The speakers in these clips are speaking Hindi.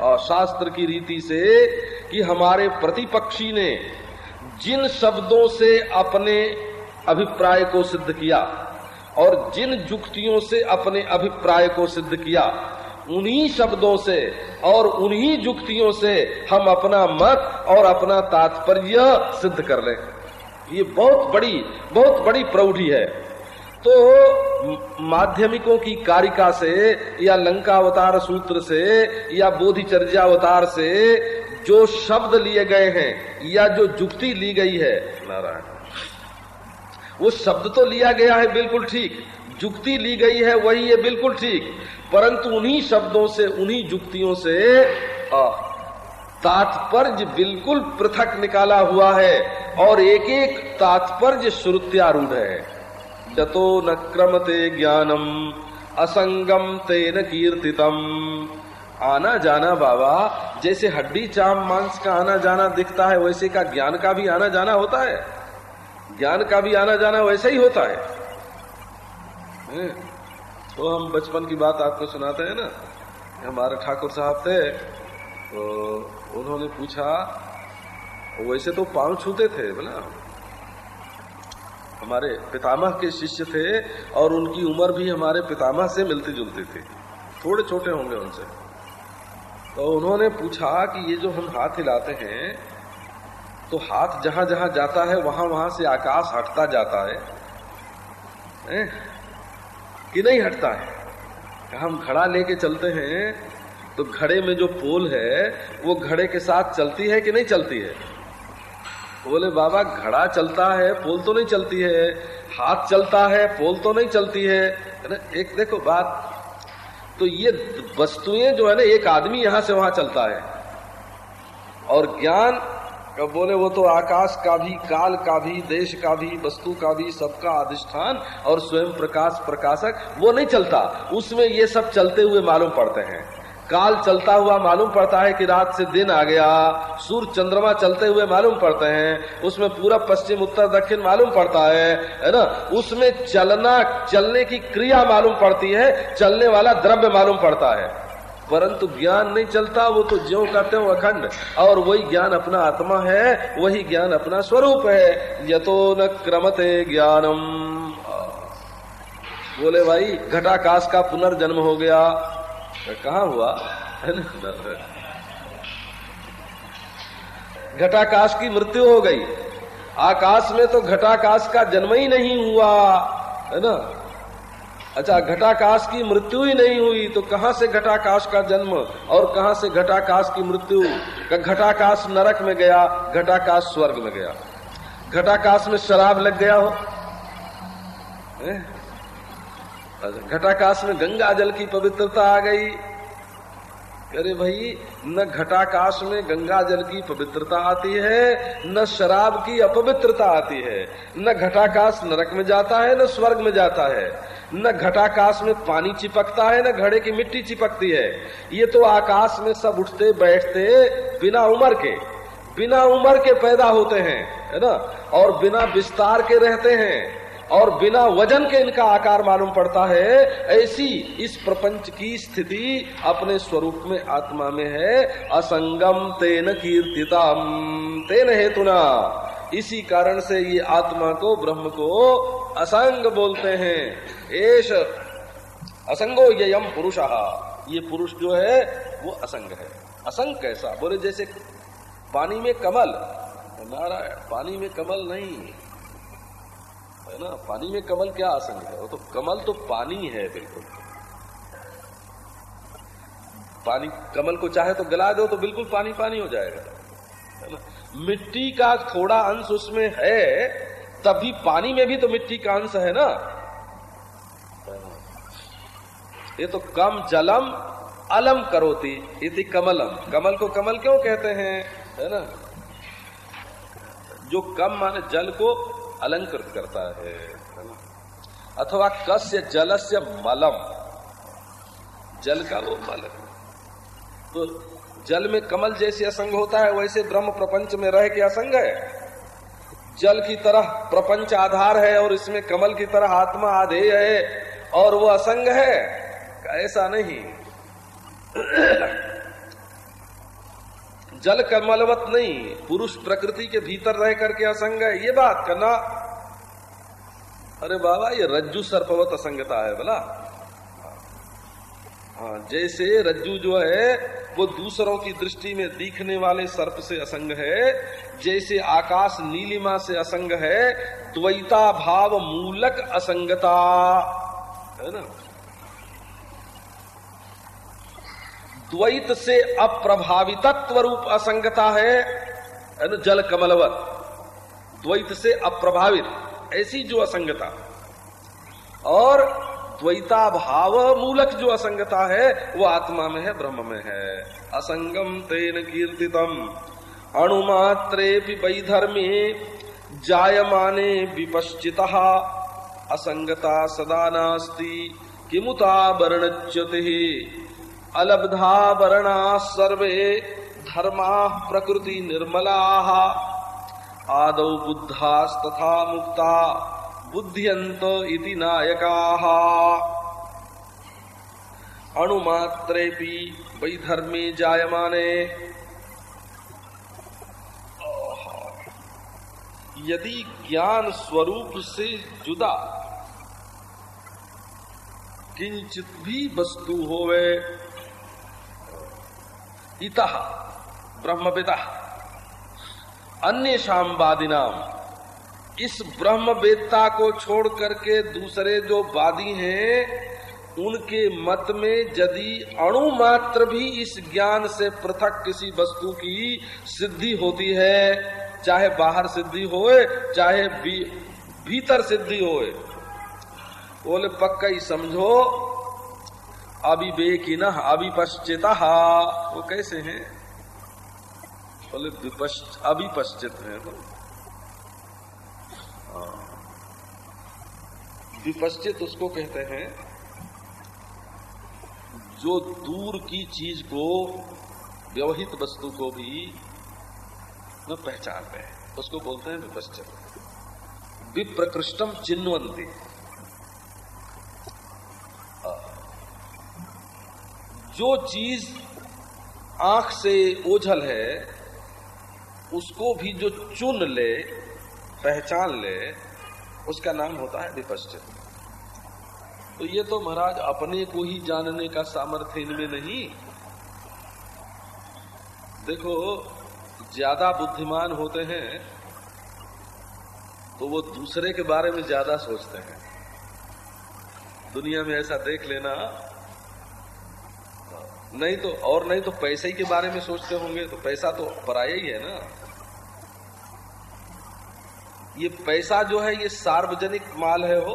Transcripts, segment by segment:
और शास्त्र की रीति से कि हमारे प्रतिपक्षी ने जिन शब्दों से अपने अभिप्राय को सिद्ध किया और जिन जुक्तियों से अपने अभिप्राय को सिद्ध किया, उन्हीं शब्दों से और उन्हीं जुक्तियों से हम अपना मत और अपना तात्पर्य सिद्ध कर लें। ये बहुत बड़ी बहुत बड़ी प्रौढ़ी है। तो माध्यमिकों की कारिका से, या लंका अवतार सूत्र से, या बोधिचर्या अवतार से जो शब्द लिए गए हैं, या जो जुक्ति ली गई है, नारायण, वो शब्द तो लिया गया है बिल्कुल ठीक, जुक्ति ली गई है वही है बिल्कुल ठीक, परंतु उन्हीं शब्दों से, उन्हीं जुक्तियों से तात्पर्य बिल्कुल पृथक निकाला हुआ है, और एक एक तात्पर्य श्रुत्यारूढ़ है। जतो न क्रमते ज्ञानम, असंगम तेन कीर्तितम। आना जाना बाबा, जैसे हड्डी, चाम, मांस का आना जाना दिखता है, वैसे का ज्ञान का भी आना जाना होता है। ज्ञान का भी आना जाना वैसे ही होता है। तो हम बचपन की बात आपको सुनाते हैं ना हमारे ठाकुर साहब थे तो उन्होंने पूछा, वैसे तो पाँव छूते थे, बोला। हमारे पितामह के शिष्य थे और उनकी उम्र भी हमारे पितामह से मिलती जुलती थी। थोड़े छोटे होंगे उनसे। तो उन्होंने पूछा कि ये जो हम हाथ हिलाते हैं तो हाथ जहाँ जहाँ जाता है वहाँ वहाँ से आकाश हटता जाता है, है? कि नहीं हटता है? हम घड़ा लेके चलते हैं? तो घड़े में जो पोल है वो घड़े के साथ चलती है कि नहीं चलती है? बोले, बाबा, घड़ा चलता है, पोल तो नहीं चलती है, हाथ चलता है, पोल तो नहीं चलती है। ना? एक देखो बात तो ये वस्तुएँ जो है ना, एक आदमी यहाँ से वहाँ चलता है। और ज्ञान बोले, वो तो आकाश का भी, काल का भी, देश का भी, वस्तु का भी, सबका अधिष्ठान और स्वयं प्रकाश प्रकाशक, वो नहीं चलता। उसमें ये सब चलते हुए मालूम पड़ते हैं। काल चलता हुआ मालूम पड़ता है कि रात से दिन आ गया। सूर्य चंद्रमा चलते हुए मालूम पड़ते हैं। उसमें पूरा पश्चिम, उत्तर, दक्षिण मालूम पड़ता है है ना? उसमें चलना, चलने की क्रिया मालूम पड़ती है, चलने वाला द्रव्य मालूम पड़ता है। परंतु ज्ञान नहीं चलता, वो तो ज्यो कहते हो अखंड। और वही ज्ञान अपना आत्मा है, वही ज्ञान अपना स्वरूप है। यतो न क्रमते ज्ञानम। बोले भाई, घटाकाश का पुनर्जन्म हो गया। कहा हुआ? घटाकाश की मृत्यु हो गई। आकाश में तो घटाकाश का जन्म ही नहीं हुआ, है ना? अच्छा घटाकाश की मृत्यु ही नहीं हुई तो कहाँ से घटाकाश का जन्म और कहाँ से घटाकाश की मृत्यु? घटाकाश नरक में गया, घटाकाश स्वर्ग में गया। घटाकाश में शराब लग गया हो? घटाकाश में गंगा जल की पवित्रता आ गई। अरे भाई, न घटाकाश में गंगा जल की पवित्रता आती है, न शराब की अपवित्रता आती है। न घटाकाश नरक में जाता है, न स्वर्ग में जाता है। न घटाकाश में पानी चिपकता है, न घड़े की मिट्टी चिपकती है। ये तो आकाश में सब उठते, बैठते, बिना उम्र के, बिना उम्र के पैदा होते हैं, है ना? और बिना विस्तार के रहते हैं। और बिना वज़न के इनका आकार मालूम पड़ता है, ऐसी इस प्रपंच की स्थिति अपने स्वरूप में आत्मा में है। असंगम तेन कीर्तितम, तेन हेतुना। इसी कारण से ये आत्मा को, ब्रह्म को असंग बोलते हैं। एश असंगो यम पुरुष। ये पुरुष जो है, वो असंग है। असंग कैसा? बोले जैसे पानी में कमल, नारायण, पानी में कमल नहीं। है ना? पानी में कमल क्या असंग है? वो तो कमल तो पानी है, बिल्कुल। पानी, कमल को चाहे तो गला दो तो बिल्कुल पानी पानी हो जाएगा। है ना? मिट्टी का थोड़ा अंश उसमें है, तभी पानी में भी तो मिट्टी का अंश है ना? ये तो कम जलम, अलम करोती, इति कमलम। कमल को कमल क्यों कहते हैं? है ना? जो कम माने जल को अलंकृत करता है अथवा कस्य जलस्य मलम? जल का वो मल तो जल में कमल जैसे असंग होता है, वैसे ब्रह्म प्रपंच में रह के असंग है। जल की तरह प्रपंच आधार है और इसमें कमल की तरह आत्मा आधेय है और वो असंग है। ऐसा नहीं। जल कमलवत नहीं, पुरुष प्रकृति के भीतर रह करके असंग है, ये बात करना। अरे बाबा, ये रज्जु सर्पवत असंगता है बोला। हाँ जैसे रज्जु जो है, वो दूसरों की दृष्टि में दिखने वाले सर्प से असंग है, जैसे आकाश नीलिमा से असंग है, द्वैता भाव मूलक असंगता। है ना? द्वैत से अप्रभावितत्व रूप असंगता है जल कमलवत। द्वैत से अप्रभावित, ऐसी जो असंगता। और द्वैता भाव मूलक जो असंगता है, वो आत्मा में है, ब्रह्म में है। असंगम तेन कीर्तितम अणुमात्रे वैधर्मे, जायमाने विपश्चित। असंगता सदा नास्ति, किमुता वर्णच्यते। अलब्धा वर्णा सर्वे धर्मा प्रकृति निर्मला। आदौ बुद्धास्तथा मुक्ता बुद्धियंत इति नायका। अणुमात्रे वैधर्मे जायमाने। यदि ज्ञान स्वरूप से जुदा, किंचित भी वस्तु होवे इत ब्रह्मविदा अन्य शामवादी नाम इस ब्रह्म वेदता को छोड़ करके दूसरे जो वादी हैं उनके मत में यदि अणु मात्र भी इस ज्ञान से पृथक किसी वस्तु की सिद्धि होती है चाहे बाहर सिद्धि होए चाहे भी, भीतर सिद्धि होए बोले पक्का ही समझो अभिवेकिन अभिपश्चिता वो कैसे हैं? बोले अभी पश्चित है तो विपश्चित उसको कहते हैं, जो दूर की चीज़ को, व्यवहित वस्तु को भी न पहचानते हैं। उसको बोलते हैं विपश्चित। विप्रकृष्टम चिन्वंती जो चीज़ आँख से ओझल है, उसको भी जो चुन ले, पहचान ले, उसका नाम होता है विपश्चित। तो ये तो महाराज अपने को ही जानने का सामर्थ्य इनमें नहीं। देखो, ज़्यादा बुद्धिमान होते हैं तो वो दूसरे के बारे में ज़्यादा सोचते हैं। दुनिया में ऐसा देख लेना नहीं तो और नहीं तो पैसे के बारे में सोचते होंगे तो पैसा तो पराया ही है ना। ये पैसा जो है, ये सार्वजनिक माल है हो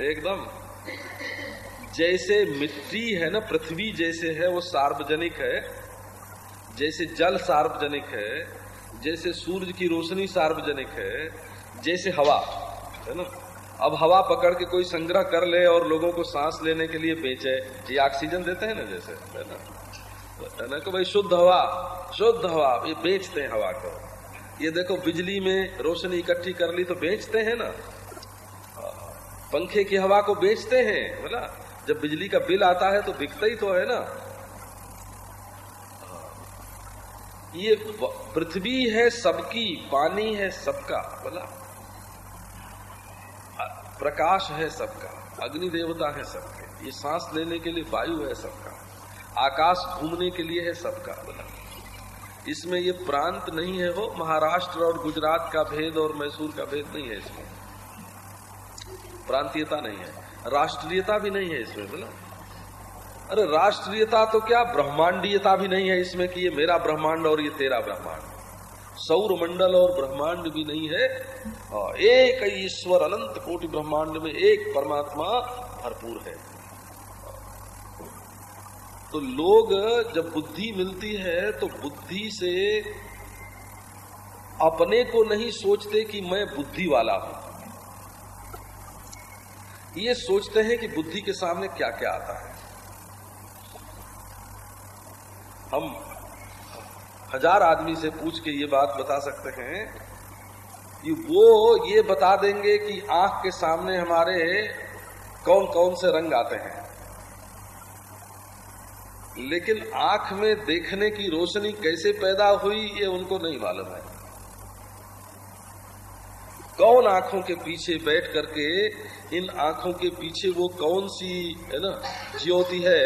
एकदम। जैसे मिट्टी है ना, पृथ्वी जैसे है, वो सार्वजनिक है। जैसे जल सार्वजनिक है, जैसे सूरज की रोशनी सार्वजनिक है, जैसे हवा, है ना। अब हवा पकड़ के कोई संग्रह कर ले और लोगों को सांस लेने के लिए बेचे। ये ऑक्सीजन देते हैं ना जैसे? है ना? है कि भाई शुद्ध हवा शुद्ध हवा, ये बेचते हैं हवा को। ये देखो, बिजली में रोशनी इकट्ठी कर ली तो बेचते हैं ना? पंखे की हवा को बेचते हैं बोला जब बिजली का बिल आता है तो बिकता ही तो है ना? ये पृथ्वी है सबकी, पानी है सबका बोला प्रकाश है सबका, अग्नि देवता है सबके। ये सांस लेने के लिए वायु है सबका, आकाश घूमने के लिए है सबका। इसमें ये प्रांत नहीं है वो, महाराष्ट्र और गुजरात का भेद और मैसूर का भेद नहीं है इसमें। प्रांतीयता नहीं है, राष्ट्रीयता भी नहीं है इसमें, बोला। अरे, राष्ट्रीयता तो क्या, ब्रह्मांडीयता भी नहीं है इसमें कि ये मेरा ब्रह्मांड और ये तेरा ब्रह्मांड। सौर मंडल और ब्रह्मांड भी नहीं है। एक ईश्वर अनंत कोटि ब्रह्मांड में एक परमात्मा भरपूर है। तो लोग जब बुद्धि मिलती है तो बुद्धि से अपने को नहीं सोचते कि मैं बुद्धि वाला हूँ। ये सोचते हैं कि बुद्धि के सामने क्या क्या आता है। हम हज़ार आदमी से पूछ के ये बात बता सकते हैं कि वो ये बता देंगे कि आँख के सामने हमारे कौन कौन से रंग आते हैं। लेकिन आँख में देखने की रोशनी कैसे पैदा हुई, ये उनको नहीं मालूम है। कौन आँखों के पीछे बैठ करके, इन आँखों के पीछे वो कौन सी, है ना, ज्योति है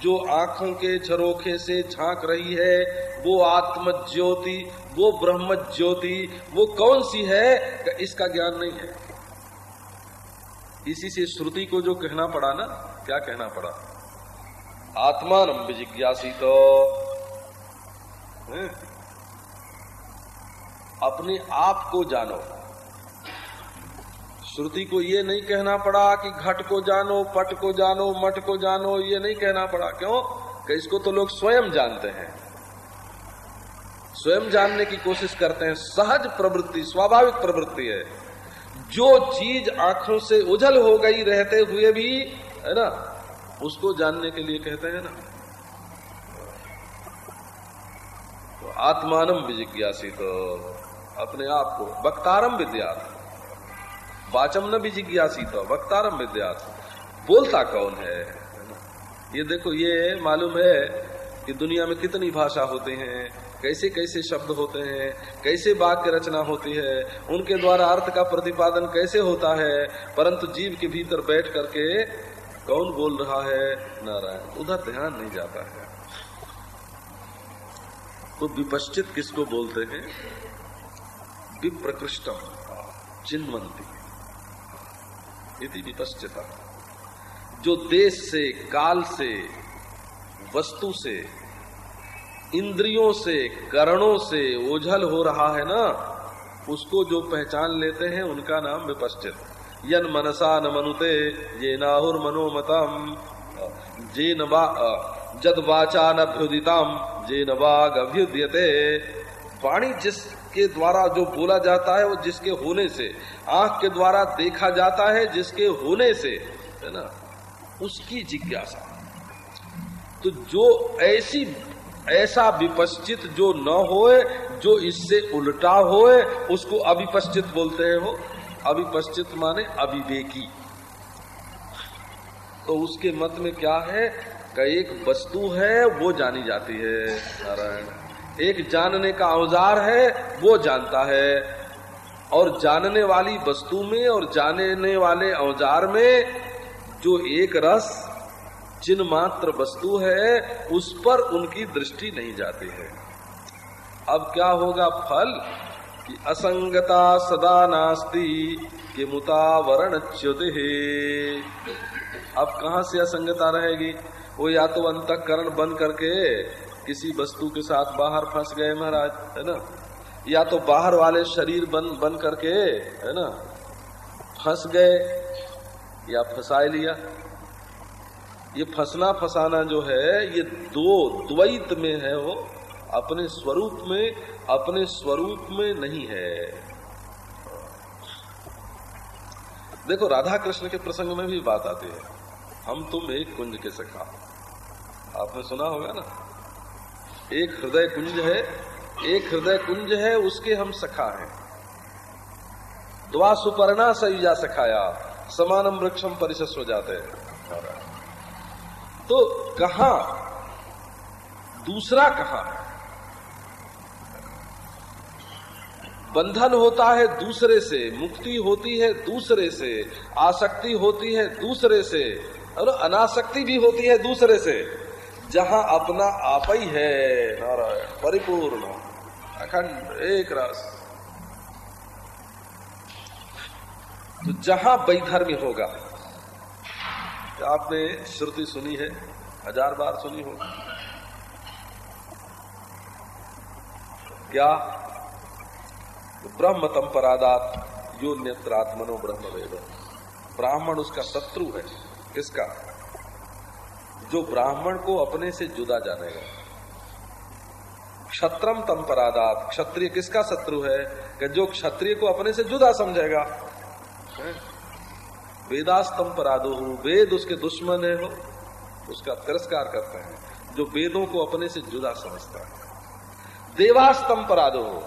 जो आँखों के झरोखे से झाँक रही है, वो आत्म ज्योति वो ब्रह्म ज्योति वो कौन सी है इसका ज्ञान नहीं है। इसी से श्रुति को जो कहना पड़ा ना, क्या कहना पड़ा? आत्मान जिज्ञासी तो। अपने आप को जानो। श्रुति को ये नहीं कहना पड़ा कि घट को जानो, पट को जानो मठ को जानो, ये नहीं कहना पड़ा। क्यों? कि इसको तो लोग स्वयं जानते हैं। स्वयं जानने की कोशिश करते हैं। सहज प्रवृत्ति, स्वाभाविक प्रवृत्ति है। जो चीज़ आँखों से उजल हो गई रहते हुए भी, है ना, उसको जानने के लिए कहते हैं ना। तो आत्मानम विजिज्ञासी तो अपने आप को वक्तारम विद्या वाचम न भी जिज्ञासी तो वक्तारम विद्या बोलता कौन है? ये देखो, ये मालूम है कि दुनिया में कितनी भाषा होते हैं, कैसे कैसे शब्द होते हैं, कैसे वाक्य रचना होती है, उनके द्वारा अर्थ का प्रतिपादन कैसे होता है, परंतु जीव के भीतर बैठ करके कौन बोल रहा है? नारायण। उधर ध्यान नहीं जाता है। तो विपश्चित किसको बोलते हैं? विप्रकृष्टम, चिन्वंती। यदि विपश्चिता जो देश से, काल से, वस्तु से, इंद्रियों से, करणों से ओझल हो रहा है ना, उसको जो पहचान लेते हैं, उनका नाम विपश्चित यन मनसा न मनुते, ये नाहुर मनोमतम। जे नबा जद वाचा नभ्युदितम जे नबाग अभ्युद्यते वाणी जिसके द्वारा जो बोला जाता है, वो जिसके होने से, आँख के द्वारा देखा जाता है, जिसके होने से, है ना? उसकी जिज्ञासा। तो जो ऐसी, ऐसा विपश्चित जो न होए, जो इससे उल्टा होए, उसको अविपश्चित बोलते हैं। वो अविपश्चित माने अविवेकी। तो उसके मत में क्या है? का एक वस्तु है, वो जानी जाती है, नारायण। एक जानने का औज़ार है, वो जानता है। और जानने वाली वस्तु में और जानने वाले औज़ार में जो एक रस, जिन मात्र वस्तु है, उस पर उनकी दृष्टि नहीं जाती है। अब क्या होगा फल? कि असंगता सदा नास्ती, के मुतावरण च्युत। अब कहा से असंगता रहेगी? वो या तो अंतकरण बंद करके किसी वस्तु के साथ बाहर फंस गए महाराज, है ना? या तो बाहर वाले शरीर बन बन करके, है ना? फंस गए या फंसा लिया। ये फंसना फसाना जो है, ये दो द्वैत में है वो, अपने स्वरूप में, अपने स्वरूप में नहीं है। देखो राधा कृष्ण के प्रसंग में भी बात आती है। हम तुम एक कुंज के सखा। आपने सुना होगा ना? एक हृदय कुंज है, एक हृदय कुंज है, उसके हम सखा हैं। द्वा सुपर्णा सयुजा सखाया समानम वृक्षम परिशस हो जाते हैं। तो कहा, दूसरा कहा? बंधन होता है दूसरे से, मुक्ति होती है दूसरे से, आसक्ति होती है दूसरे से, और अनासक्ति भी होती है दूसरे से। जहाँ अपना आप ही है, नारायण। परिपूर्ण, अखंड, एक रस। तो जहाँ वैधर्म्य होगा, आपने श्रुति सुनी है, हज़ार बार सुनी हो क्या? ब्रह्म तम परादात यो नेत्रात्मनो ब्रह्म वेद ब्राह्मण उसका शत्रु है। किसका? जो ब्राह्मण को अपने से जुदा जानेगा। क्षत्रम तम परादात क्षत्रिय किसका शत्रु है? कि जो क्षत्रिय को अपने से जुदा समझेगा। वेदास्तम पराधो हो। वेद उसके दुश्मन है हो उसका तिरस्कार करते हैं। जो वेदों को अपने से जुदा समझता है। देवास्तम पराधो हो।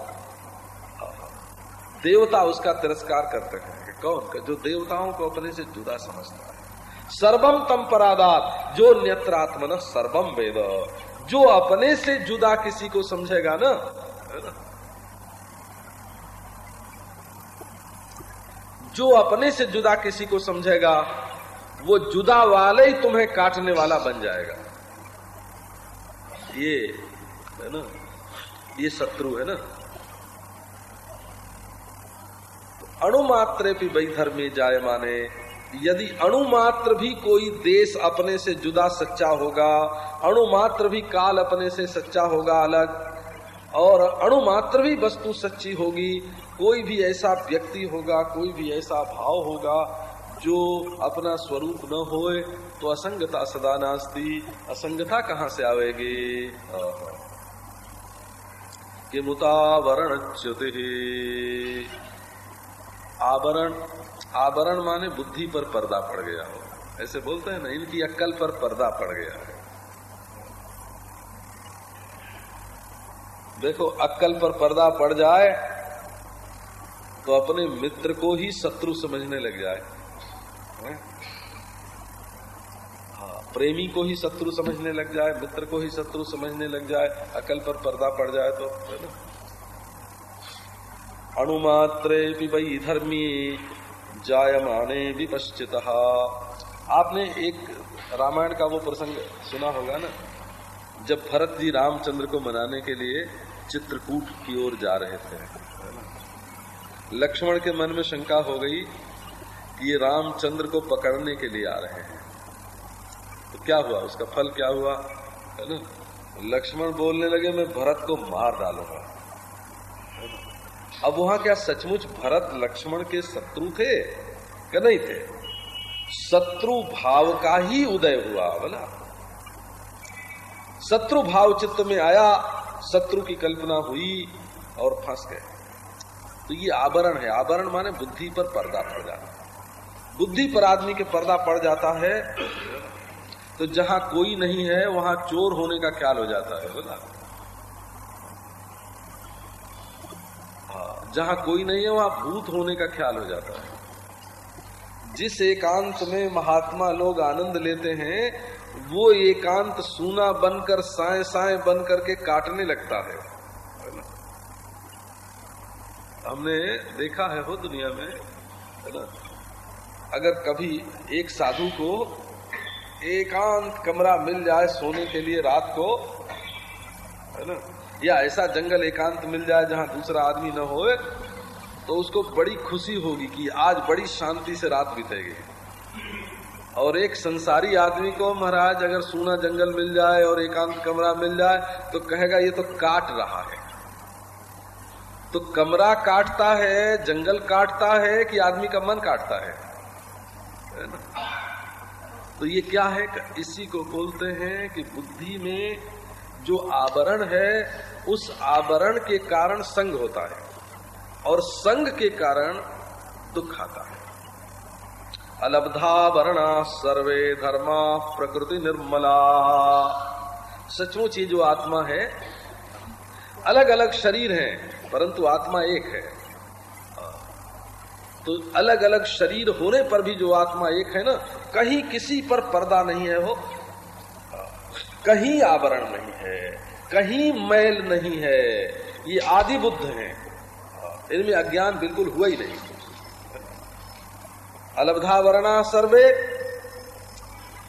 देवता उसका तिरस्कार करते हैं कौन? का जो देवताओं को अपने से जुदा समझता है। सर्वम तम परादात। जो न्यत्रात्मन सर्वम वेद। जो अपने से जुदा किसी को समझेगा ना जो अपने से जुदा किसी को समझेगा, वो जुदा वाले ही तुम्हें काटने वाला बन जाएगा। ये, है ना? ये शत्रु, है ना? तो अणुमात्र भी वैधर्मी जाए माने यदि अणुमात्र भी कोई देश अपने से जुदा सच्चा होगा अणुमात्र भी काल अपने से सच्चा होगा अलग, और अणुमात्र भी वस्तु सच्ची होगी, कोई भी ऐसा व्यक्ति होगा, कोई भी ऐसा भाव होगा, जो अपना स्वरूप न होए तो असंगता सदा नास्ती। असंगता कहाँ से आवेगी? कि मुतावरण आवरण आवरण माने बुद्धि पर पर्दा पड़ गया हो। ऐसे बोलते हैं ना, इनकी अक्कल पर पर्दा पड़ गया है। देखो, अक्कल पर पर्दा पड़ जाए तो अपने मित्र को ही शत्रु समझने लग जाए। हाँ? प्रेमी को ही शत्रु समझने लग जाए, मित्र को ही शत्रु समझने लग जाए अकल पर पर्दा पड़ जाए तो है ना? अणुमात्रे वही धर्मी जायमाने विपश्चित। आपने एक रामायण का वो प्रसंग सुना होगा ना? जब भरत जी रामचंद्र को मनाने के लिए चित्रकूट की ओर जा रहे थे। लक्ष्मण के मन में शंका हो गई कि ये रामचंद्र को पकड़ने के लिए आ रहे हैं। तो क्या हुआ? उसका फल क्या हुआ? है ना? लक्ष्मण बोलने लगे, मैं भरत को मार डालूँगा। अब वहाँ क्या सचमुच भरत लक्ष्मण के शत्रु थे क्या नहीं थे? शत्रु भाव का ही उदय हुआ, बोला। शत्रु भाव चित्त में आया, शत्रु की कल्पना हुई और फंस गए। तो ये आवरण है। आवरण माने बुद्धि पर पर्दा पड़ जाता बुद्धि पर आदमी के पर्दा पड़ जाता है तो जहाँ कोई नहीं है, वहाँ चोर होने का ख्याल हो जाता है, बोला हाँ, जहाँ कोई नहीं है, वहाँ भूत होने का ख्याल हो जाता है। जिस एकांत में महात्मा लोग आनंद लेते हैं, वो एकांत सूना बनकर साए साए बन करके काटने लगता है। हमने देखा है हो दुनिया में, है ना? अगर कभी एक साधु को एकांत कमरा मिल जाए सोने के लिए रात को, है ना? या ऐसा जंगल एकांत मिल जाए जहाँ दूसरा आदमी न हो तो उसको बड़ी खुशी होगी कि आज बड़ी शांति से रात बीतेगी। और एक संसारी आदमी को, महाराज, अगर सूना जंगल मिल जाए और एकांत कमरा मिल जाए तो कहेगा, ये तो काट रहा है। तो कमरा काटता है, जंगल काटता है कि आदमी का मन काटता है? है ना? तो ये क्या है? इसी को बोलते हैं कि बुद्धि में जो आवरण है, उस आवरण के कारण संग होता है और संग के कारण दुख आता है। अलब्धा वर्णा सर्वे धर्मा प्रकृति निर्मला। सचमुच ये जो आत्मा है अलग अलग शरीर हैं, परंतु आत्मा एक है। तो अलग अलग शरीर होने पर भी जो आत्मा एक है ना, कहीं किसी पर पर्दा नहीं है वो। कहीं आवरण नहीं है, कहीं मैल नहीं है। ये आदि बुद्ध हैं। इनमें अज्ञान बिल्कुल हुआ ही नहीं। अलब्धा वर्णा सर्वे,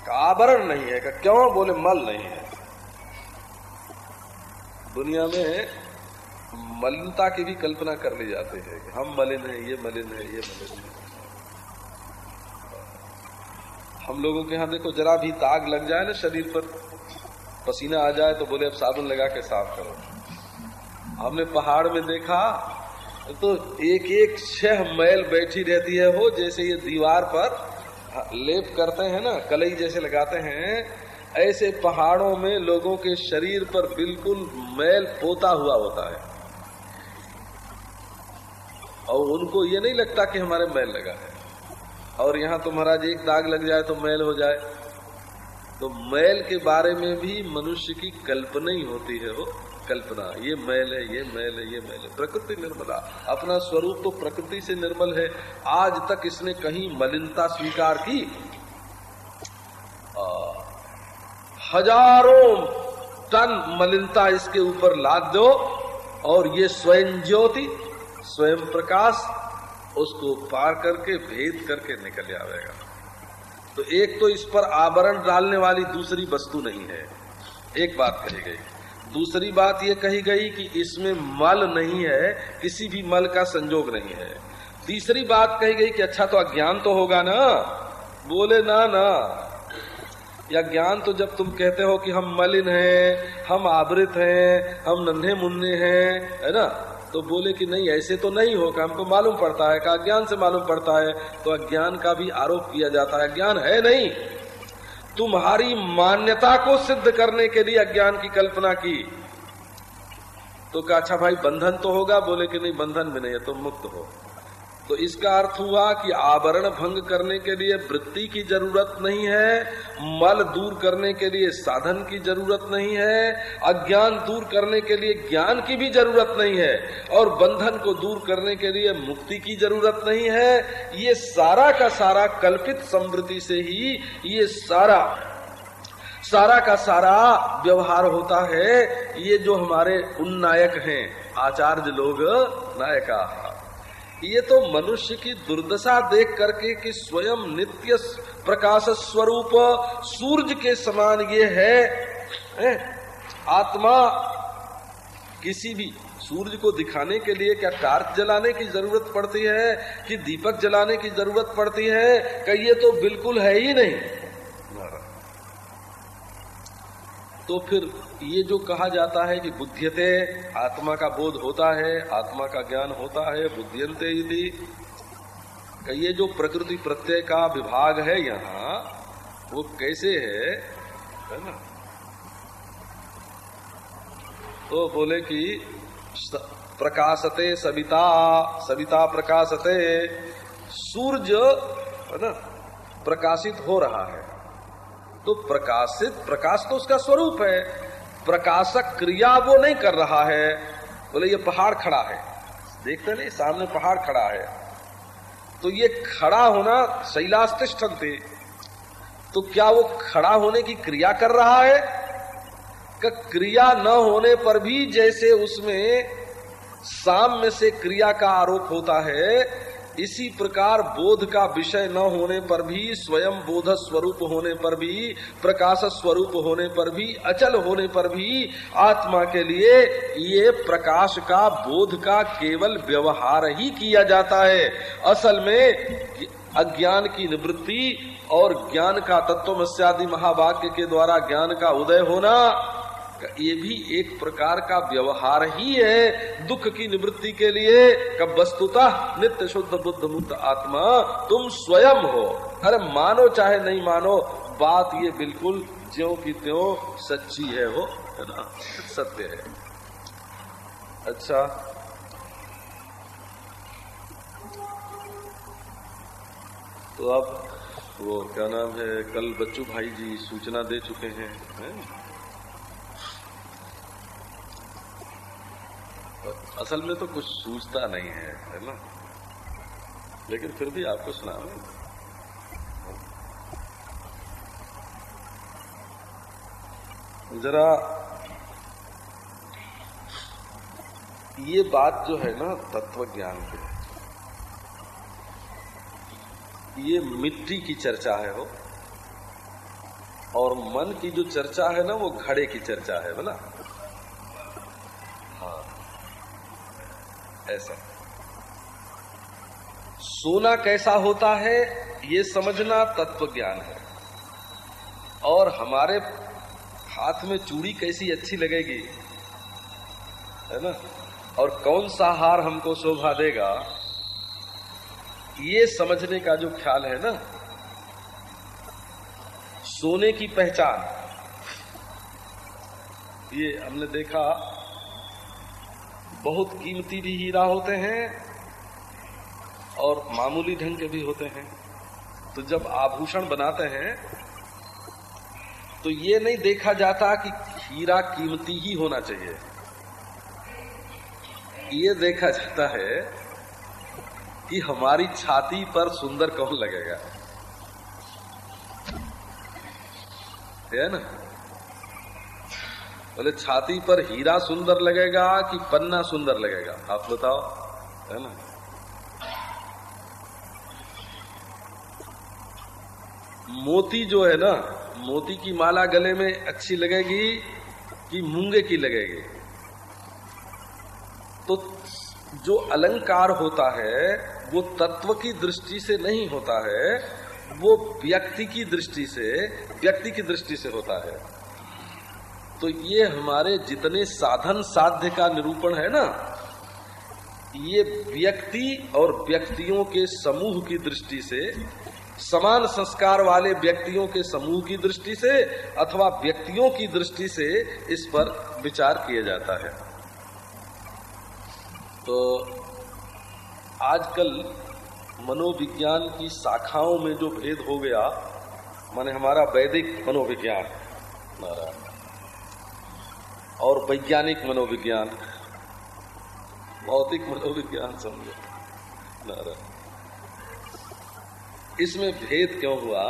का आवरण नहीं है, का क्यों बोले मल नहीं है। दुनिया में मलिनता की भी कल्पना कर ली जाती है कि हम मलिन हैं, ये मलिन है, ये मलिन है। हम लोगों के यहाँ देखो जरा भी दाग लग जाए ना शरीर पर पसीना आ जाए तो बोले, अब साबुन लगा के साफ़ करो। हमने पहाड़ में देखा तो एक एक छह मैल बैठी रहती है वो, जैसे ये दीवार पर लेप करते हैं ना, कलई जैसे लगाते हैं, ऐसे पहाड़ों में लोगों के शरीर पर बिल्कुल मैल पोता हुआ होता है। और उनको ये नहीं लगता कि हमारे मैल लगा है। और यहाँ तो महाराज एक दाग लग जाए तो मैल हो जाए। तो मैल के बारे में भी मनुष्य की कल्पना ही होती है वो कल्पना। ये मैल है ये मैल है ये मैल है। प्रकृति निर्मला। अपना स्वरूप तो प्रकृति से निर्मल है। आज तक इसने कहीं मलिनता स्वीकार की? आ, हज़ारों टन मलिनता इसके ऊपर लाद दो और ये स्वयं ज्योति स्वयं प्रकाश उसको पार करके भेद करके निकल आवेगा। तो एक तो इस पर आवरण डालने वाली दूसरी वस्तु नहीं है। एक बात कही गई। दूसरी बात यह कही गई कि इसमें मल नहीं है, किसी भी मल का संजोग नहीं है। तीसरी बात कही गई कि अच्छा तो अज्ञान तो होगा ना। बोले, ना ना। या ज्ञान तो जब तुम कहते हो कि हम मलिन हैं, हम आवृत हैं, हम नन्हे मुन्ने हैं, है ना? तो बोले कि नहीं, ऐसे तो नहीं होगा, हमको मालूम पड़ता है, का अज्ञान से मालूम पड़ता है। तो अज्ञान का भी आरोप किया जाता है, ज्ञान है नहीं। तुम्हारी मान्यता को सिद्ध करने के लिए अज्ञान की कल्पना की। तो कहा अच्छा भाई, बंधन तो होगा, बोले कि नहीं, बंधन में नहीं है, तुम मुक्त हो। तो इसका अर्थ हुआ कि आवरण भंग करने के लिए वृत्ति की ज़रूरत नहीं है, मल दूर करने के लिए साधन की ज़रूरत नहीं है, अज्ञान दूर करने के लिए ज्ञान की भी ज़रूरत नहीं है, और बंधन को दूर करने के लिए मुक्ति की ज़रूरत नहीं है। ये सारा का सारा कल्पित समृद्धि से ही ये सारा सारा का सारा व्यवहार होता है। ये जो हमारे उन नायक हैं, आचार्य लोग, नायका। ये तो मनुष्य की दुर्दशा देख करके कि स्वयं नित्य प्रकाश स्वरूप सूर्य के समान ये है, आत्मा किसी भी सूर्य को दिखाने के लिए क्या टार्च जलाने की ज़रूरत पड़ती है कि दीपक जलाने की ज़रूरत पड़ती है? कि ये तो बिल्कुल है ही नहीं। तो फिर ये जो कहा जाता है कि बुद्धियते, आत्मा का बोध होता है, आत्मा का ज्ञान होता है बुद्धियंते यदि ये जो प्रकृति प्रत्यय का विभाग है यहाँ, वो कैसे है? है ना? तो बोले कि प्रकाशते सविता सविता प्रकाशते, सूर्य, है ना, प्रकाशित हो रहा है। तो प्रकाशित, प्रकाश तो उसका स्वरूप है। प्रकाशक क्रिया वो नहीं कर रहा है। बोले, ये पहाड़ खड़ा है। देखते नहीं, सामने पहाड़ खड़ा है। तो ये खड़ा होना शैलास्तिष्ठन्ते तो क्या वो खड़ा होने की क्रिया कर रहा है? का क्रिया न होने पर भी जैसे उसमें साम्य से क्रिया का आरोप होता है इसी प्रकार बोध का विषय न होने पर भी, स्वयं बोध स्वरूप होने पर भी, प्रकाश स्वरूप होने पर भी, अचल होने पर भी, आत्मा के लिए ये प्रकाश का, बोध का केवल व्यवहार ही किया जाता है। असल में अज्ञान की निवृत्ति और ज्ञान का तत्व महावाक्य के द्वारा ज्ञान का उदय होना ये भी एक प्रकार का व्यवहार ही है दुख की निवृत्ति के लिए। कब वस्तुतः नित्य शुद्ध बुद्ध मुक्त आत्मा, तुम स्वयं हो। अरे मानो चाहे नहीं मानो, बात ये बिल्कुल ज्यो की त्यों सच्ची है हो है ना? सत्य है। अच्छा। तो अब वो क्या नाम है, कल बच्चू भाई जी सूचना दे चुके हैं, है? असल में तो कुछ सूझता नहीं है है ना? लेकिन फिर भी आपको सुना जरा ये बात जो है ना तत्व ज्ञान की, ये मिट्टी की चर्चा है हो और मन की जो चर्चा है ना वो घड़े की चर्चा है बोला ऐसा। सोना कैसा होता है, ये समझना तत्व ज्ञान है। और हमारे हाथ में चूड़ी कैसी अच्छी लगेगी, है ना? और कौन सा हार हमको शोभा देगा, ये समझने का जो ख्याल है ना। सोने की पहचान। ये हमने देखा बहुत कीमती भी हीरा होते हैं और मामूली ढंग के भी होते हैं। तो जब आभूषण बनाते हैं तो ये नहीं देखा जाता कि हीरा कीमती ही होना चाहिए। ये देखा जाता है कि हमारी छाती पर सुंदर कौन लगेगा। है ना? बोले, छाती पर हीरा सुंदर लगेगा कि पन्ना सुंदर लगेगा? आप बताओ, है ना? मोती जो है ना, मोती की माला गले में अच्छी लगेगी कि मूँगे की लगेगी? तो जो अलंकार होता है, वो तत्व की दृष्टि से नहीं होता है, वो व्यक्ति की दृष्टि से, व्यक्ति की दृष्टि से होता है। तो ये हमारे जितने साधन साध्य का निरूपण है ना, ये व्यक्ति और व्यक्तियों के समूह की दृष्टि से, समान संस्कार वाले व्यक्तियों के समूह की दृष्टि से अथवा व्यक्तियों की दृष्टि से इस पर विचार किया जाता है। तो आजकल मनोविज्ञान की शाखाओं में जो भेद हो गया, माने हमारा वैदिक मनोविज्ञान और वैज्ञानिक मनोविज्ञान, भौतिक मनोविज्ञान समझो। नारायण। इसमें भेद क्यों हुआ?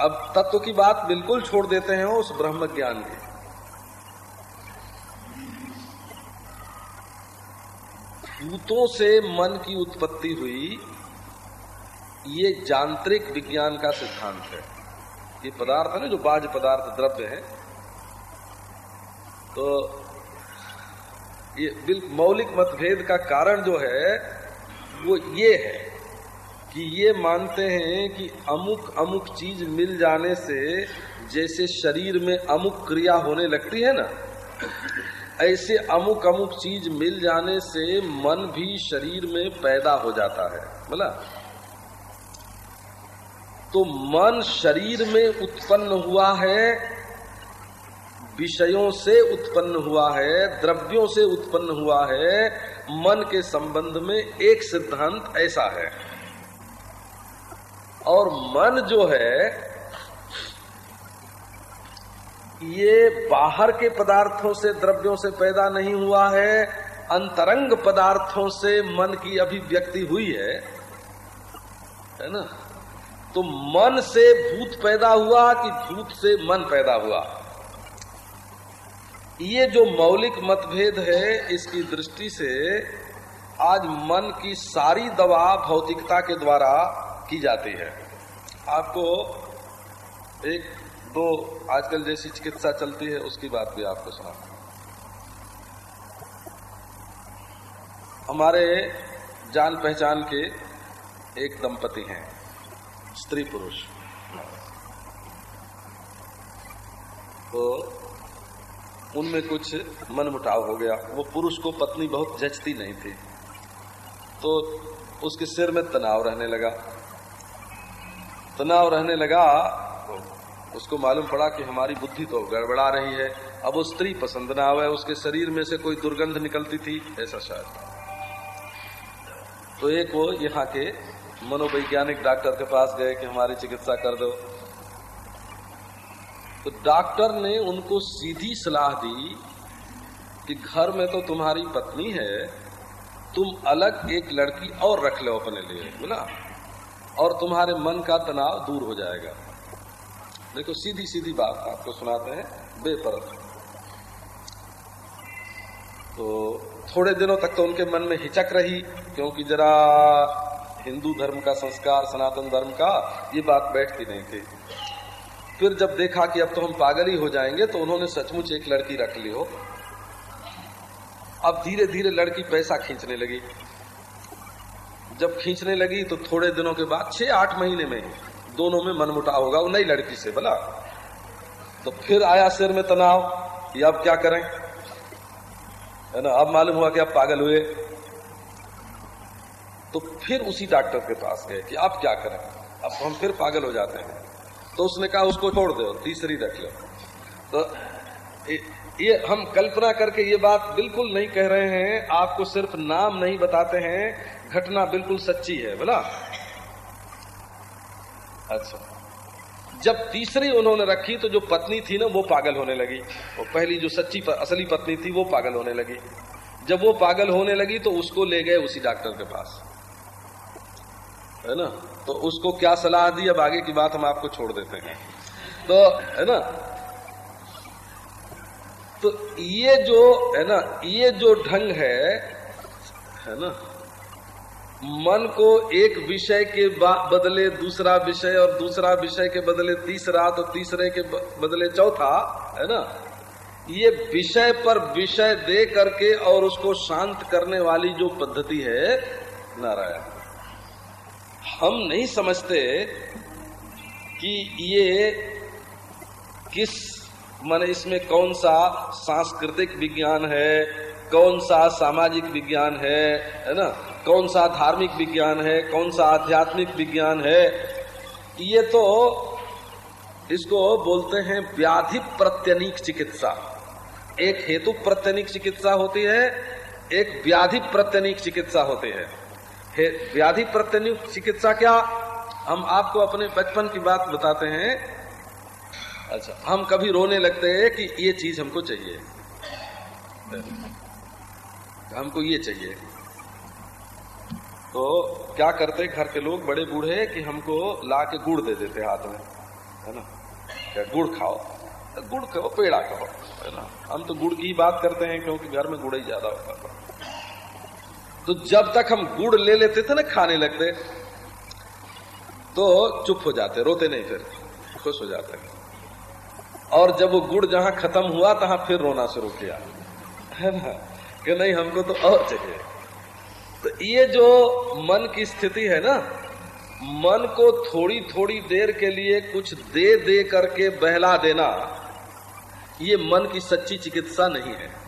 अब तत्व की बात बिल्कुल छोड़ देते हैं उस ब्रह्म ज्ञान के। भूतों से मन की उत्पत्ति हुई, ये यांत्रिक विज्ञान का सिद्धांत है। ये पदार्थ है ना, जो बाज पदार्थ द्रव्य है। तो ये मौलिक मतभेद का कारण जो है, वो ये है कि ये मानते हैं कि अमुक अमुक चीज़ मिल जाने से जैसे शरीर में अमुक क्रिया होने लगती है ना, ऐसे अमुक अमुक चीज़ मिल जाने से मन भी शरीर में पैदा हो जाता है। बोला? तो मन शरीर में उत्पन्न हुआ है, विषयों से उत्पन्न हुआ है, द्रव्यों से उत्पन्न हुआ है, मन के संबंध में एक सिद्धांत ऐसा है। और मन जो है, ये बाहर के पदार्थों से, द्रव्यों से पैदा नहीं हुआ है, अंतरंग पदार्थों से मन की अभिव्यक्ति हुई है है ना? तो मन से भूत पैदा हुआ कि भूत से मन पैदा हुआ? ये जो मौलिक मतभेद है, इसकी दृष्टि से आज मन की सारी दवा भौतिकता के द्वारा की जाती है। आपको एक दो आजकल जैसी चिकित्सा चलती है, उसकी बात भी आपको सुना हमारे जान पहचान के एक दंपति हैं। स्त्री पुरुष। तो उनमें कुछ मन मुटाव हो गया। वो पुरुष को पत्नी बहुत जचती नहीं थी। तो उसके सिर में तनाव रहने लगा। तनाव रहने लगा, उसको मालूम पड़ा कि हमारी बुद्धि तो गड़बड़ा रही है। अब वो स्त्री पसंद ना आवे, उसके शरीर में से कोई दुर्गंध निकलती थी, ऐसा शायद तो एक वो यहाँ के मनोवैज्ञानिक डॉक्टर के पास गए कि हमारी चिकित्सा कर दो। तो डॉक्टर ने उनको सीधी सलाह दी कि घर में तो तुम्हारी पत्नी है, तुम अलग एक लड़की और रख लो अपने लिए, बोला। और तुम्हारे मन का तनाव दूर हो जाएगा। देखो सीधी सीधी बात आपको सुनाते हैं बेपरत तो थोड़े दिनों तक तो उनके मन में हिचक रही, क्योंकि जरा हिंदू धर्म का संस्कार, सनातन धर्म का, ये बात बैठती नहीं थी। फिर जब देखा कि अब तो हम पागल ही हो जाएँगे तो उन्होंने सचमुच एक लड़की रख ली हो। अब धीरे धीरे लड़की पैसा खींचने लगी। जब खींचने लगी तो थोड़े दिनों के बाद छह आठ महीने में, दोनों में मनमुटाव होगा वो नई लड़की से बोला तो फिर आया सिर में तनाव, कि अब क्या करें? है ना, अब मालूम हुआ कि अब पागल हुए। तो फिर उसी डॉक्टर के पास गए कि आप क्या करें? अब हम फिर पागल हो जाते हैं। तो उसने कहा उसको छोड़ दो तीसरी रख लो। तो ये हम कल्पना करके ये बात बिल्कुल नहीं कह रहे हैं आपको सिर्फ़ नाम नहीं बताते हैं घटना बिल्कुल सच्ची है बोला। अच्छा। जब तीसरी उन्होंने रखी तो जो पत्नी थी ना वो पागल होने लगी। वो पहली जो सच्ची प, असली पत्नी थी वो पागल होने लगी। जब वो पागल होने लगी तो उसको ले गए उसी डॉक्टर के पास। है ना? तो उसको क्या सलाह दी? अब आगे की बात हम आपको छोड़ देते हैं। तो है ना? तो ये जो, है ना, ये जो ढंग है है ना? मन को एक विषय के बदले दूसरा विषय और दूसरा विषय के बदले तीसरा तो तीसरे के बदले चौथा, है ना? ये विषय पर विषय दे करके और उसको शांत करने वाली जो पद्धति है, नारायण। हम नहीं समझते कि ये किस, मान इसमें कौन सा सांस्कृतिक विज्ञान है, कौन सा सामाजिक विज्ञान है है ना? कौन सा धार्मिक विज्ञान है, कौन सा आध्यात्मिक विज्ञान है? ये तो इसको बोलते हैं व्याधि प्रत्यनिक चिकित्सा। एक हेतु प्रत्यनिक चिकित्सा होती है, एक व्याधि प्रत्यनिक चिकित्सा होती है। व्याधि प्रत्यनिक चिकित्सा क्या? हम आपको अपने बचपन की बात बताते हैं। अच्छा हम कभी रोने लगते हैं कि ये चीज़ हमको चाहिए। हमको ये चाहिए। तो क्या करते घर के लोग बड़े बूढ़े कि हमको ला के गुड़ दे देते हाथ में, है ना? क्या गुड़ खाओ? गुड़ खाओ, पेड़ा खाओ, है ना? हम तो गुड़ की ही बात करते हैं क्योंकि घर में गुड़ ही ज़्यादा होता था तो जब तक हम गुड़ ले लेते थे ना, खाने लगते तो चुप हो जाते, रोते नहीं फिर, खुश हो जाते। और जब वो गुड़ जहाँ खत्म हुआ, तहां फिर रोना शुरू किया। है ना? कि नहीं, हमको तो और चाहिए। तो ये जो मन की स्थिति है ना, मन को थोड़ी थोड़ी देर के लिए कुछ दे दे करके बहला देना, ये मन की सच्ची चिकित्सा नहीं है।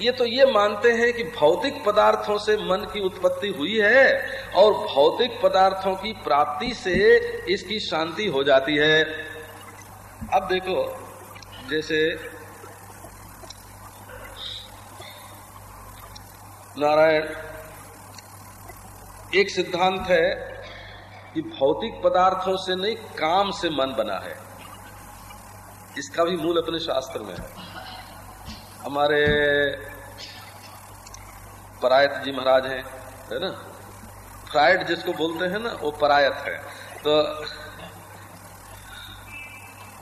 ये तो ये मानते हैं कि भौतिक पदार्थों से मन की उत्पत्ति हुई है और भौतिक पदार्थों की प्राप्ति से इसकी शांति हो जाती है। अब देखो, जैसे नारायण, एक सिद्धांत है कि भौतिक पदार्थों से नहीं, काम से मन बना है। इसका भी मूल अपने शास्त्र में है। हमारे परायत जी महाराज हैं, है ना? फ्राइड जिसको बोलते हैं ना, वो परायत है। तो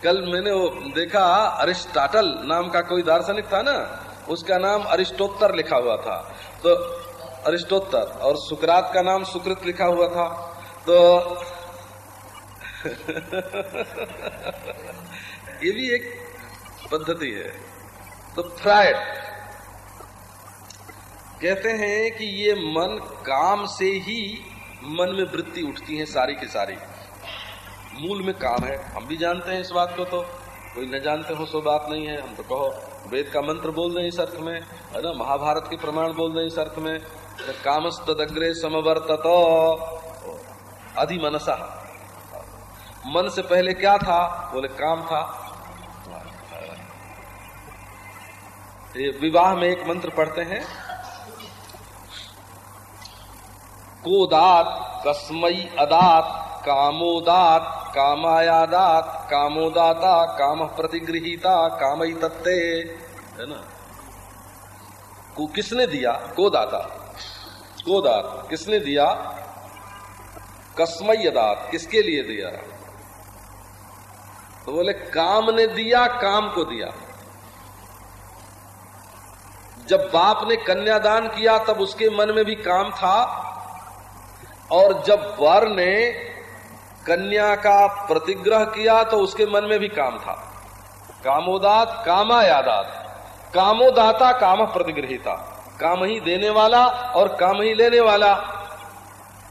कल मैंने वो देखा, अरिस्टाटल नाम का कोई दार्शनिक था ना, उसका नाम अरिस्टोत्तर लिखा हुआ था। तो अरिस्टोत्तर और सुकरात का नाम सुकृत लिखा हुआ था। तो ये भी एक पद्धति है। तो फ्राइड कहते हैं कि ये मन काम से ही मन में वृत्ति उठती है सारी की सारी। मूल में काम है। हम भी जानते हैं इस बात को तो। कोई न जानते हो सो बात नहीं है। हम तो कहो, वेद का मंत्र बोल दें इस अर्थ में, है ना? महाभारत के प्रमाण बोल दें इस अर्थ में। कामस्तग्रे समवर्त अधि मनसा। मन से पहले क्या था? बोले काम था। विवाह में एक मंत्र पढ़ते हैं। कोदात कस्मई अदात, कामोदात, कामायादात, कामोदाता काम प्रतिगृहिता कामई तत्ते है ना? को किसने दिया? कोदाता। कोदात, किसने दिया? कस्मई अदात, किसके लिए दिया? तो बोले, काम ने दिया, काम को दिया। जब बाप ने कन्यादान किया, तब उसके मन में भी काम था। और जब वर ने कन्या का प्रतिग्रह किया तो उसके मन में भी काम था। कामोदात कामा यादात कामोदाता काम प्रतिग्रहिता। काम ही देने वाला और काम ही लेने वाला।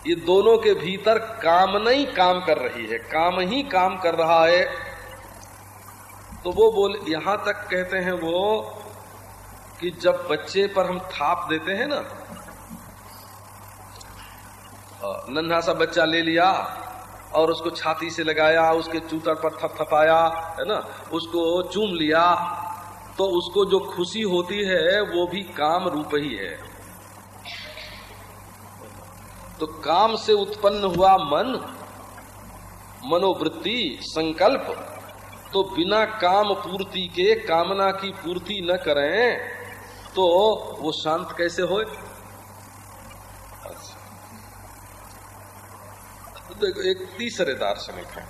ये दोनों के भीतर काम नहीं काम कर रही है, काम ही काम कर रहा है। तो वो बोल, यहाँ तक कहते हैं वो, कि जब बच्चे पर हम थाप देते हैं ना नन्हा सा बच्चा ले लिया और उसको छाती से लगाया, उसके चूतर पर थपथपाया, है ना? उसको चूम लिया तो उसको जो खुशी होती है, वो भी काम रूप ही है। तो काम से उत्पन्न हुआ मन, मनोवृत्ति, संकल्प तो बिना काम पूर्ति के, कामना की पूर्ति न करें तो वो शांत कैसे हो देखो एक तीसरे दार्शनिक है।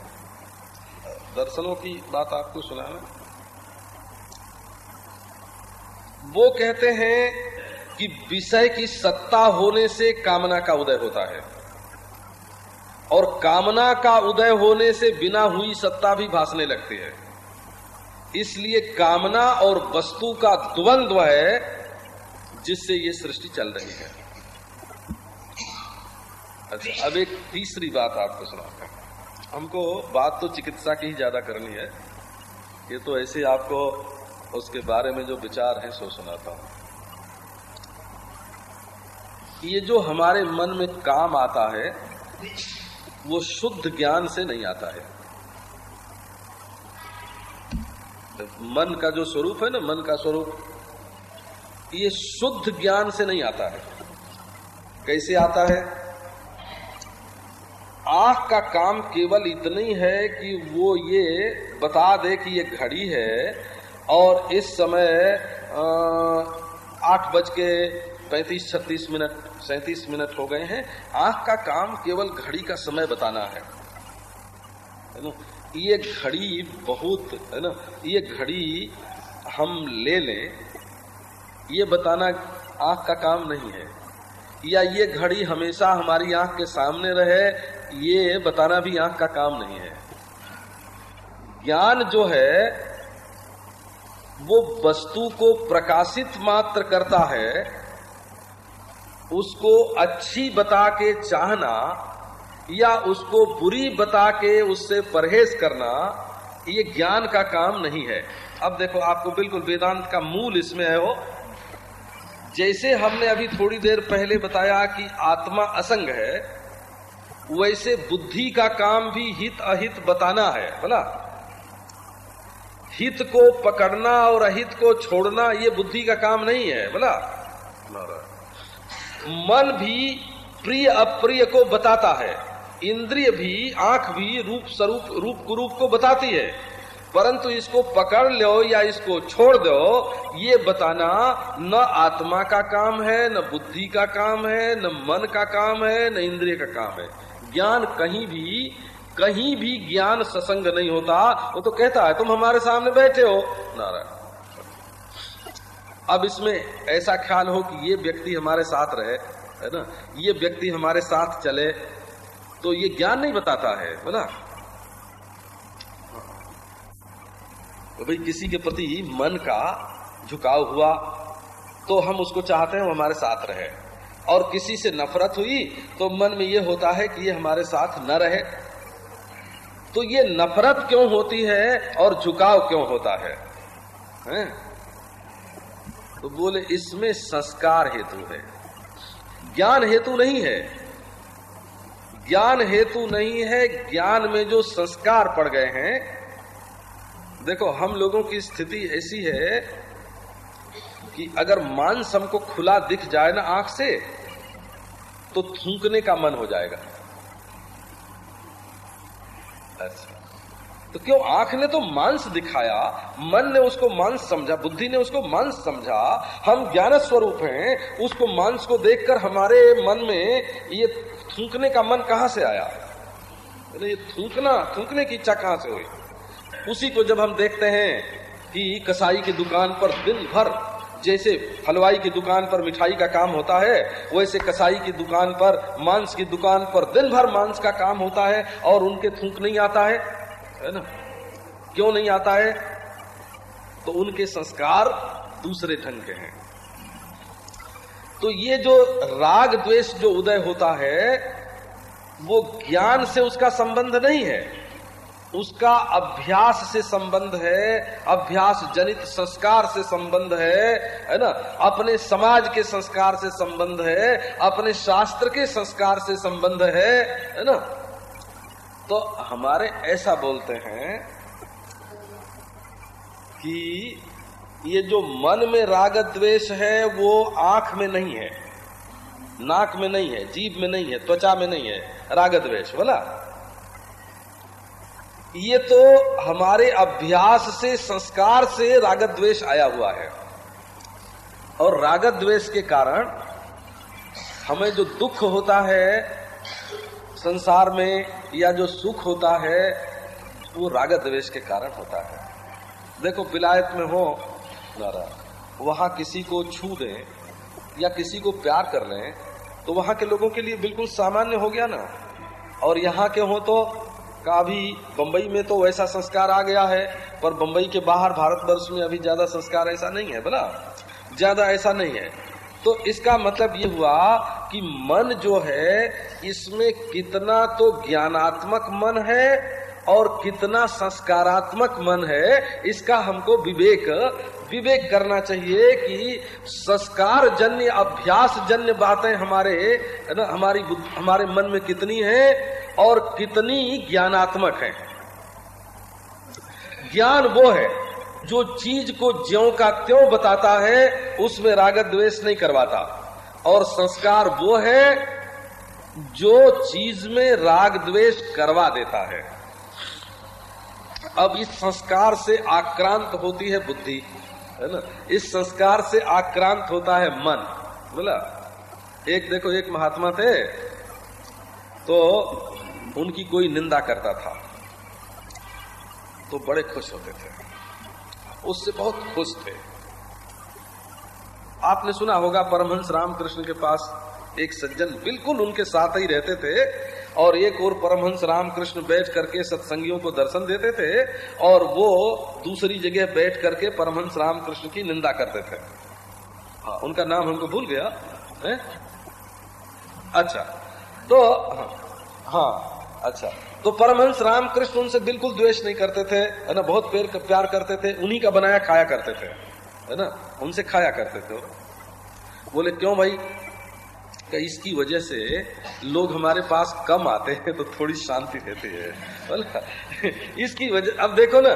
दर्शनों की बात आपको सुनाना। वो कहते हैं कि विषय की सत्ता होने से कामना का उदय होता है। और कामना का उदय होने से बिना हुई सत्ता भी भासने लगती है। इसलिए कामना और वस्तु का द्वंद्व है, जिससे ये सृष्टि चल रही है। अच्छा अब एक तीसरी बात आपको सुनाता हूँ। हमको बात तो चिकित्सा की ही ज़्यादा करनी है। ये तो ऐसे आपको उसके बारे में जो विचार है, सो सुनाता हूँ। ये जो हमारे मन में काम आता है, वो शुद्ध ज्ञान से नहीं आता है। मन का जो स्वरूप है ना, मन का स्वरूप, ये शुद्ध ज्ञान से नहीं आता है। कैसे आता है? आँख का काम केवल इतना ही है कि वो ये बता दे कि ये घड़ी है और इस समय आठ बज के पैंतीस, छत्तीस मिनट, सैतीस मिनट हो गए हैं। आँख का काम केवल घड़ी का समय बताना है ना? ये घड़ी बहुत, है ना? ये घड़ी हम ले लें, ये बताना आँख का काम नहीं है। या ये घड़ी हमेशा हमारी आँख के सामने रहे ये बताना भी आँख का काम नहीं है। ज्ञान जो है, वो वस्तु को प्रकाशित मात्र करता है, उसको अच्छी बता के चाहना या उसको बुरी बता के उससे परहेज करना, ये ज्ञान का काम नहीं है। अब देखो, आपको बिल्कुल वेदांत का मूल इसमें है वो। जैसे हमने अभी थोड़ी देर पहले बताया कि आत्मा असंग है वैसे बुद्धि का काम भी हित अहित बताना है, बोला। हित को पकड़ना और अहित को छोड़ना, ये बुद्धि का काम नहीं है, बोला। मन भी प्रिय अप्रिय को बताता है, इंद्रिय भी, आँख भी रूप स्वरूप, रूप कुरूप को बताती है। परंतु इसको पकड़ लो या इसको छोड़ दो, ये बताना न आत्मा का काम है, न बुद्धि का काम है, न मन का काम है, न इंद्रिय का काम है। ज्ञान कहीं भी कहीं भी ज्ञान ससंग नहीं होता। वो तो कहता है, तुम हमारे सामने बैठे हो। नारायण। अब इसमें ऐसा ख्याल हो कि ये व्यक्ति हमारे साथ रहे, है ना? ये व्यक्ति हमारे साथ चले तो ये ज्ञान नहीं बताता है बोला तो भाई किसी के प्रति मन का झुकाव हुआ तो हम उसको चाहते हैं वो हमारे साथ रहे। और किसी से नफरत हुई तो मन में ये होता है कि ये हमारे साथ न रहे। तो ये नफरत क्यों होती है और झुकाव क्यों होता है, है? तो बोले इसमें संस्कार हेतु है। ज्ञान हेतु नहीं है। ज्ञान हेतु नहीं है ज्ञान में जो संस्कार पड़ गए हैं। देखो हम लोगों की स्थिति ऐसी है कि अगर मांस हमको खुला दिख जाए ना आँख से तो थूकने का मन हो जाएगा। अच्छा। तो क्यों? आँख ने तो मांस दिखाया, मन ने उसको मांस समझा, बुद्धि ने उसको मांस समझा। हम ज्ञान स्वरूप हैं, उसको मांस को देखकर हमारे मन में ये थूकने का मन कहाँ से आया? ये थूकना, थूकने की इच्छा कहाँ से हुई? उसी को जब हम देखते हैं कि कसाई की दुकान पर दिन भर जैसे हलवाई की दुकान पर मिठाई का काम होता है, वैसे कसाई की दुकान पर, मांस की दुकान पर दिन भर मांस का काम होता है और उनके थूक नहीं आता है है ना? क्यों नहीं आता है? तो उनके संस्कार दूसरे ढंग के हैं। तो ये जो राग द्वेष जो उदय होता है, वो ज्ञान से उसका संबंध नहीं है। उसका अभ्यास से संबंध है, अभ्यास जनित संस्कार से संबंध है है ना? अपने समाज के संस्कार से संबंध है, अपने शास्त्र के संस्कार से संबंध है है ना? तो हमारे ऐसा बोलते हैं कि ये जो मन में राग द्वेष है, वो आँख में नहीं है, नाक में नहीं है, जीभ में नहीं है, त्वचा में नहीं है, राग द्वेष, बोला? ये तो हमारे अभ्यास से, संस्कार से राग द्वेष आया हुआ है। और राग द्वेष के कारण हमें जो दुख होता है संसार में, या जो सुख होता है, वो राग द्वेष के कारण होता है। देखो विलायत में हो नारा वहाँ किसी को छू दें, या किसी को प्यार कर लें तो वहाँ के लोगों के लिए बिल्कुल सामान्य हो गया ना। और यहाँ के हो तो का भी बंबई में तो वैसा संस्कार आ गया है, पर बंबई के बाहर भारतवर्ष में अभी ज़्यादा संस्कार ऐसा नहीं है बोला ज़्यादा ऐसा नहीं है। तो इसका मतलब ये हुआ कि मन जो है, इसमें कितना तो ज्ञानात्मक मन है और कितना संस्कारात्मक मन है, इसका हमको विवेक विवेक करना चाहिए कि संस्कार जन्य, अभ्यास जन्य बातें हमारे ना, हमारी हमारे मन में कितनी है और कितनी ज्ञानात्मक है। ज्ञान वो है जो चीज़ को ज्यो का त्यों बताता है, उसमें राग द्वेष नहीं करवाता। और संस्कार वो है जो चीज़ में राग द्वेष करवा देता है। अब इस संस्कार से आक्रांत होती है बुद्धि। है ना? इस संस्कार से आक्रांत होता है मन। बोला? एक देखो, एक महात्मा थे तो उनकी कोई निंदा करता था। तो बड़े खुश होते थे। उससे बहुत खुश थे। आपने सुना होगा, परमहंस रामकृष्ण के पास एक सज्जन बिल्कुल उनके साथ ही रहते थे। और एक और परमहंस रामकृष्ण बैठ करके सत्संगियों को दर्शन देते थे और वो दूसरी जगह बैठ करके परमहंस रामकृष्ण की निंदा करते थे। हाँ उनका नाम हमको भूल गया है? अच्छा तो हाँ, अच्छा तो परमहंस रामकृष्ण उनसे बिल्कुल द्वेष नहीं करते थे है ना बहुत पेर प्यार करते थे उन्हीं का बनाया खाया करते थे है ना उनसे खाया करते थे बोले क्यों भाई इसकी वजह से लोग हमारे पास कम आते हैं तो थोड़ी शांति रहती है। इसकी वजह, अब देखो ना,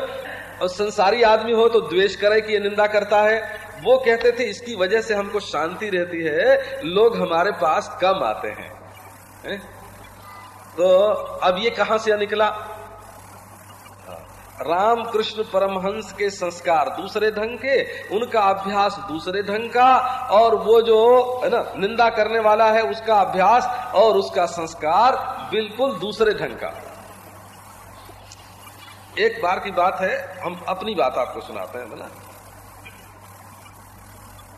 और संसारी आदमी हो तो द्वेष करे कि निंदा करता है। वो कहते थे, इसकी वजह से हमको शांति रहती है, लोग हमारे पास कम आते है? तो अब ये कहाँ से निकला? रामकृष्ण परमहंस के संस्कार दूसरे ढंग के, उनका अभ्यास दूसरे ढंग का, और वो जो, है ना, निंदा करने वाला है उसका अभ्यास और उसका संस्कार बिल्कुल दूसरे ढंग का। एक बार की बात है, हम अपनी बात आपको सुनाते हैं बोला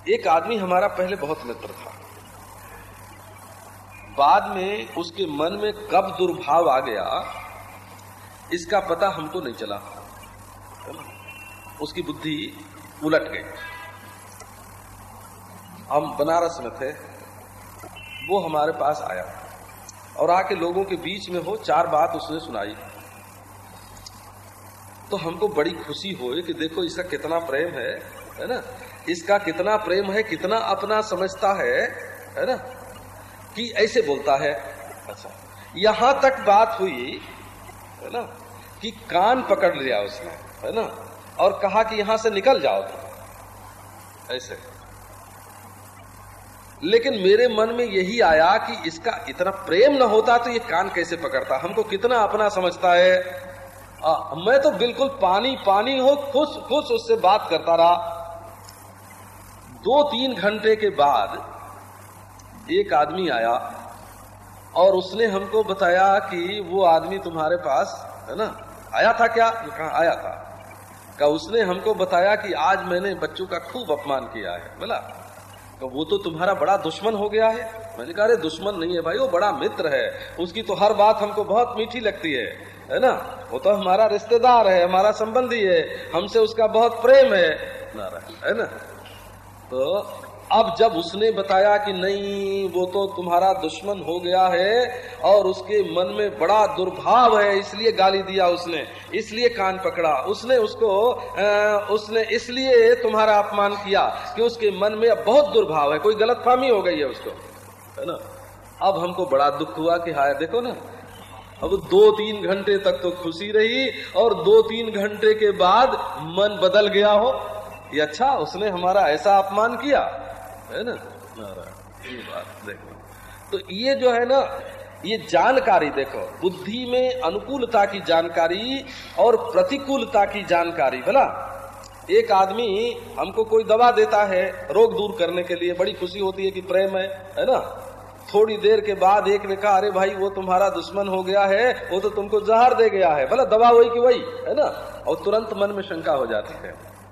एक आदमी हमारा पहले बहुत मित्र था। बाद में उसके मन में कब दुर्भाव आ गया इसका पता हमको नहीं चला। उसकी बुद्धि उलट गई। हम बनारस में थे, वो हमारे पास आया और आके लोगों के बीच में हो चार बात उसने सुनाई। तो हमको बड़ी खुशी हो कि देखो इसका कितना प्रेम है है ना? इसका कितना प्रेम है, कितना अपना समझता है है ना? कि ऐसे बोलता है। अच्छा यहाँ तक बात हुई, है ना? कि कान पकड़ लिया उसने है ना? और कहा कि यहाँ से निकल जाओ तुम। ऐसे। लेकिन मेरे मन में यही आया कि इसका इतना प्रेम न होता तो ये कान कैसे पकड़ता? हमको कितना अपना समझता है? आ, मैं तो बिल्कुल पानी पानी हो खुश खुश उससे बात करता रहा। दो तीन घंटे के बाद एक आदमी आया और उसने हमको बताया कि वो आदमी तुम्हारे पास है ना आया था क्या? कहा आया था? का उसने हमको बताया कि आज मैंने बच्चों का खूब अपमान किया है। बोला तो वो तो तुम्हारा बड़ा दुश्मन हो गया है। मैंने कहा, अरे, दुश्मन नहीं है भाई, वो बड़ा मित्र है। उसकी तो हर बात हमको बहुत मीठी लगती है है ना? वो तो हमारा रिश्तेदार है, हमारा संबंधी है, हमसे उसका बहुत प्रेम है। है ना? तो अब जब उसने बताया कि नहीं वो तो तुम्हारा दुश्मन हो गया है और उसके मन में बड़ा दुर्भाव है इसलिए गाली दिया उसने इसलिए कान पकड़ा। उसने उसको आ, उसने इसलिए तुम्हारा अपमान किया कि उसके मन में अब बहुत दुर्भाव है कोई गलत फामी हो गई है उसको है ना? अब हमको बड़ा दुख हुआ कि हाय देखो ना अब दो तीन घंटे तक तो खुशी रही और दो तीन घंटे के बाद मन बदल गया हो ये अच्छा उसने हमारा ऐसा अपमान किया। है ना? नारायण, ये बात देखो। तो ये जो है ना, ये जानकारी देखो, बुद्धि में अनुकूलता की जानकारी और प्रतिकूलता की जानकारी बोला एक आदमी हमको कोई दवा देता है, रोग दूर करने के लिए, बड़ी खुशी होती है कि प्रेम है है ना? थोड़ी देर के बाद एक ने कहा, अरे भाई, वो तुम्हारा दुश्मन हो गया है, वो तो तुमको जहर दे गया है। भला दवा वही की वही, है ना? और तुरंत मन में शंका हो जाती है।